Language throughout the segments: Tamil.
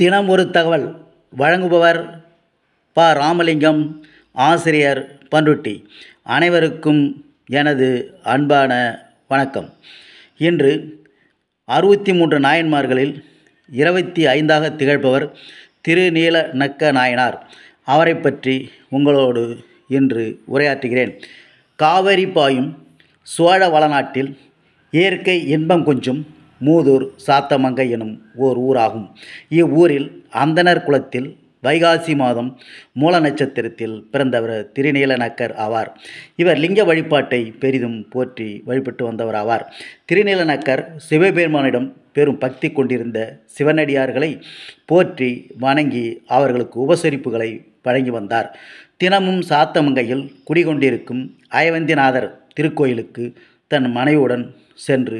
தினம் ஒரு தகவல். வழங்குபவர் ப. ராமலிங்கம் ஆசிரியர் பண்ருட்டி அனைவருக்கும் எனது அன்பான வணக்கம். இன்று அறுபத்தி மூன்று நாயன்மார்களில் இருபத்தி ஐந்தாக திகழ்பவர் திருநீல நக்க நாயனார். அவரை பற்றி உங்களோடு இன்று உரையாற்றுகிறேன். காவிரி பாயும் சோழ வளநாட்டில் இயற்கை இன்பம் கொஞ்சும் மூதூர் சாத்தமங்கை எனும் ஓர் ஊராகும். இவ்வூரில் அந்தணர் குலத்தில் வைகாசி மாதம் மூல நட்சத்திரத்தில் பிறந்தவர் திருநீலநக்கர் ஆவார். இவர் லிங்க வழிபாட்டை பெரிதும் போற்றி வழிபட்டு வந்தவர் ஆவார். திருநீலநக்கர் சிவபெருமானிடம் பெரும் பக்தி கொண்டிருந்த சிவனடியார்களை போற்றி வணங்கி அவர்களுக்கு உபசரிப்புகளை வழங்கி வந்தார். தினமும் சாத்தமங்கையில் குடிகொண்டிருக்கும் அயவந்திநாதர் திருக்கோயிலுக்கு தன் மனைவியுடன் சென்று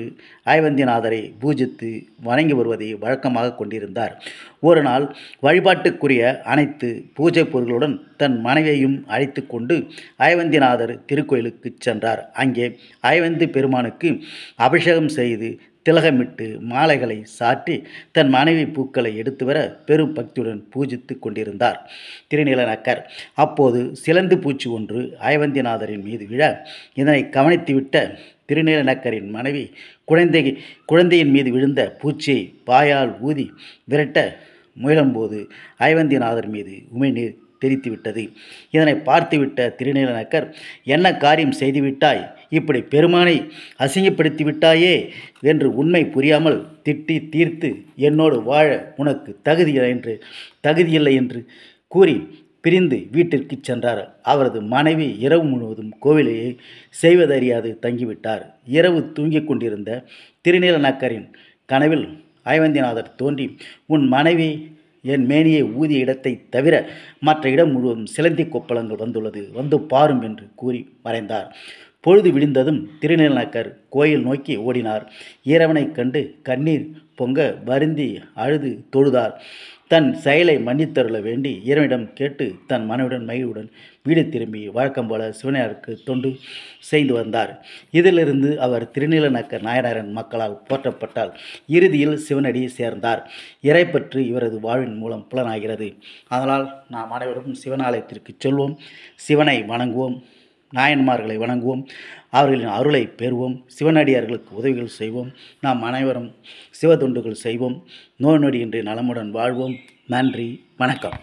ஐவந்திநாதரை பூஜித்து வணங்கி வருவதை வழக்கமாக கொண்டிருந்தார். ஒரு நாள் வழிபாட்டுக்குரிய அனைத்து பூஜை பொருள்களுடன் தன் மனைவியையும் அழைத்து கொண்டு ஐவந்திநாதர் திருக்கோயிலுக்கு சென்றார். அங்கே ஐவந்தி பெருமானுக்கு அபிஷேகம் செய்து திலகமிட்டு மாலைகளை சாற்றி தன் மனைவி பூக்களை எடுத்து வர பெரும் பக்தியுடன் பூஜித்து கொண்டிருந்தார். திருநீலநக்கர் அப்போது சிலந்து பூச்சி ஒன்று ஐவந்திநாதரின் மீது விழ இதனை கவனித்துவிட்ட திருநீலநக்கரின் மனைவி குழந்தை குழந்தையின் மீது விழுந்த பூச்சியை பாயால் ஊதி விரட்ட முயலும்போது ஐவந்திநாதர் மீது உமிழ்நீர் தெரித்துவிட்டது இதனை பார்த்துவிட்ட திருநீலநக்கர் என்ன காரியம் செய்துவிட்டாய்? இப்படி பெருமானை அசிங்கப்படுத்தி விட்டாயே என்று உண்மை புரியாமல் திட்டி தீர்த்து என்னோடு வாழ உனக்கு தகுதியில்லை என்று தகுதியில்லை என்று கூறி பிரிந்து வீட்டிற்கு சென்றார். அவரது மனைவி இரவு முழுவதும் கோவிலையை செய்வதறியாது தங்கிவிட்டார். இரவு தூங்கிக் கொண்டிருந்த திருநீலநக்கரின் கனவில் ஐவந்திநாதர் தோன்றி உன் மனைவி என் மேனியை ஊதிய இடத்தை தவிர மற்ற இடம் முழுவதும் சிலந்தி கொப்பளங்கள் வந்துள்ளது வந்து பாரும் என்று கூறி மறைந்தார். பொழுது விடிந்ததும் திருநீலநாக்கர் கோயில் நோக்கி ஓடினார். ஈரவனைக் கண்டு கண்ணீர் பொங்க வருந்தி அழுது தொழுதார். தன் செயலை மன்னித்தருள வேண்டி இறைவனிடம் கேட்டு தன் மனைவியுடன் மகிழ்வுடன் வீடு திரும்பி வழக்கம் போல சிவனையாருக்கு தொண்டு செய்து வந்தார். இதிலிருந்து அவர் திருநீலநக்கர் நாயனாரன் மக்களால் போற்றப்பட்டால் இறுதியில் சிவனடி சேர்ந்தார். இறைப்பற்று இவரது வாழ்வின் மூலம் புலனாகிறது. அதனால் நாம் அனைவரும் சிவனாலயத்திற்கு செல்வோம். சிவனை வணங்குவோம். நாயன்மார்களை வணங்குவோம். அவர்களின் அருளை பெறுவோம். சிவனடியார்களுக்கு உதவிகள் செய்வோம். நாம் அனைவரும் சிவ தொண்டுகள் செய்வோம். நோய் நொடியின்றி நலமுடன் வாழ்வோம். நன்றி. வணக்கம்.